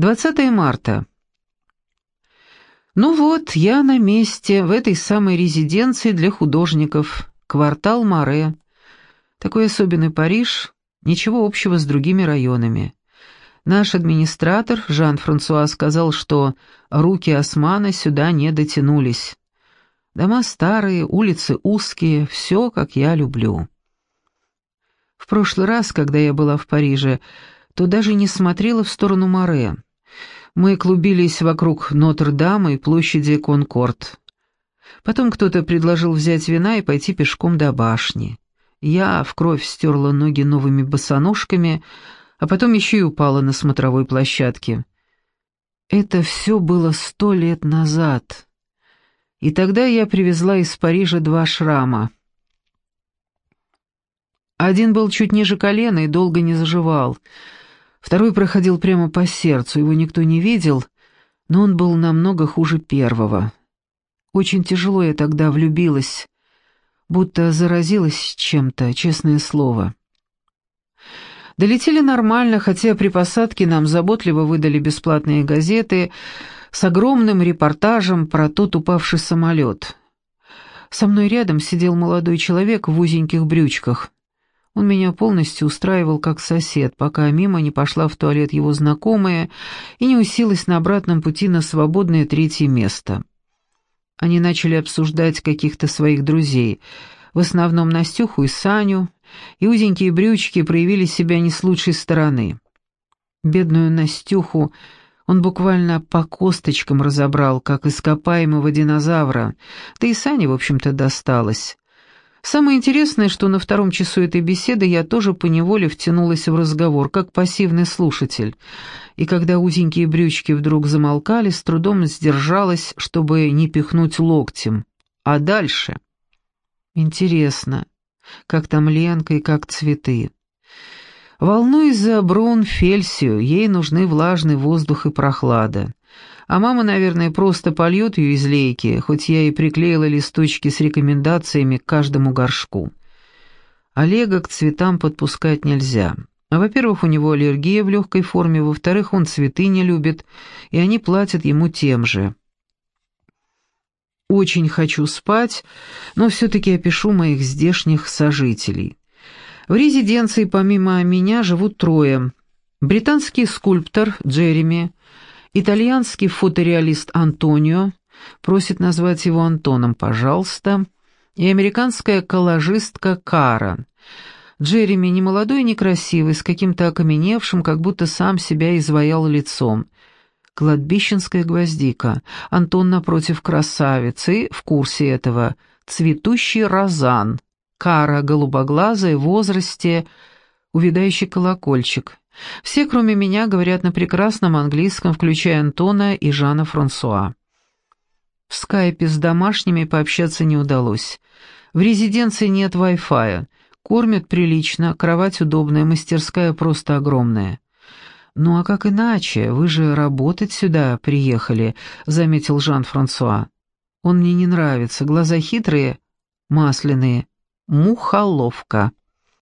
20 марта. Ну вот, я на месте, в этой самой резиденции для художников, квартал Море. Такой особенный Париж, ничего общего с другими районами. Наш администратор, Жан-Франсуа, сказал, что руки османа сюда не дотянулись. Дома старые, улицы узкие, все, как я люблю. В прошлый раз, когда я была в Париже, то даже не смотрела в сторону Море. Мы клубились вокруг Нотр-Дама и площади Конкорд. Потом кто-то предложил взять вина и пойти пешком до башни. Я в кровь стерла ноги новыми босоножками, а потом еще и упала на смотровой площадке. Это все было сто лет назад. И тогда я привезла из Парижа два шрама. Один был чуть ниже колена и долго не заживал. Второй проходил прямо по сердцу, его никто не видел, но он был намного хуже первого. Очень тяжело я тогда влюбилась, будто заразилась чем-то, честное слово. Долетели нормально, хотя при посадке нам заботливо выдали бесплатные газеты с огромным репортажем про тот упавший самолет. Со мной рядом сидел молодой человек в узеньких брючках. Он меня полностью устраивал как сосед, пока мимо не пошла в туалет его знакомая и не уселась на обратном пути на свободное третье место. Они начали обсуждать каких-то своих друзей, в основном Настюху и Саню, и узенькие брючки проявили себя не с лучшей стороны. Бедную Настюху он буквально по косточкам разобрал, как ископаемого динозавра, да и Сане, в общем-то, досталось. Самое интересное, что на втором часу этой беседы я тоже поневоле втянулась в разговор, как пассивный слушатель, и когда узенькие брючки вдруг замолкали, с трудом сдержалась, чтобы не пихнуть локтем. А дальше? Интересно, как там Ленка и как цветы. Волнуясь за Брун Фельсию, ей нужны влажный воздух и прохлада. А мама, наверное, просто польет ее из лейки, хоть я и приклеила листочки с рекомендациями к каждому горшку. Олега к цветам подпускать нельзя. Во-первых, у него аллергия в легкой форме, во-вторых, он цветы не любит, и они платят ему тем же. Очень хочу спать, но все-таки опишу моих здешних сожителей. В резиденции помимо меня живут трое. Британский скульптор Джереми, Итальянский фотореалист Антонио просит назвать его Антоном, пожалуйста, и американская коллажистка Кара. Джереми не молодой и некрасивый, с каким-то окаменевшим, как будто сам себя изваял лицом. Кладбищенская гвоздика. Антон напротив красавицы, в курсе этого. Цветущий розан. Кара голубоглазая, в возрасте, увядающий колокольчик. Все, кроме меня, говорят на прекрасном английском, включая Антона и Жана Франсуа. В скайпе с домашними пообщаться не удалось. В резиденции нет Wi-Fi. Кормят прилично, кровать удобная, мастерская просто огромная. «Ну а как иначе? Вы же работать сюда приехали», — заметил Жан-Франсуа. «Он мне не нравится, глаза хитрые, масляные, мухоловка».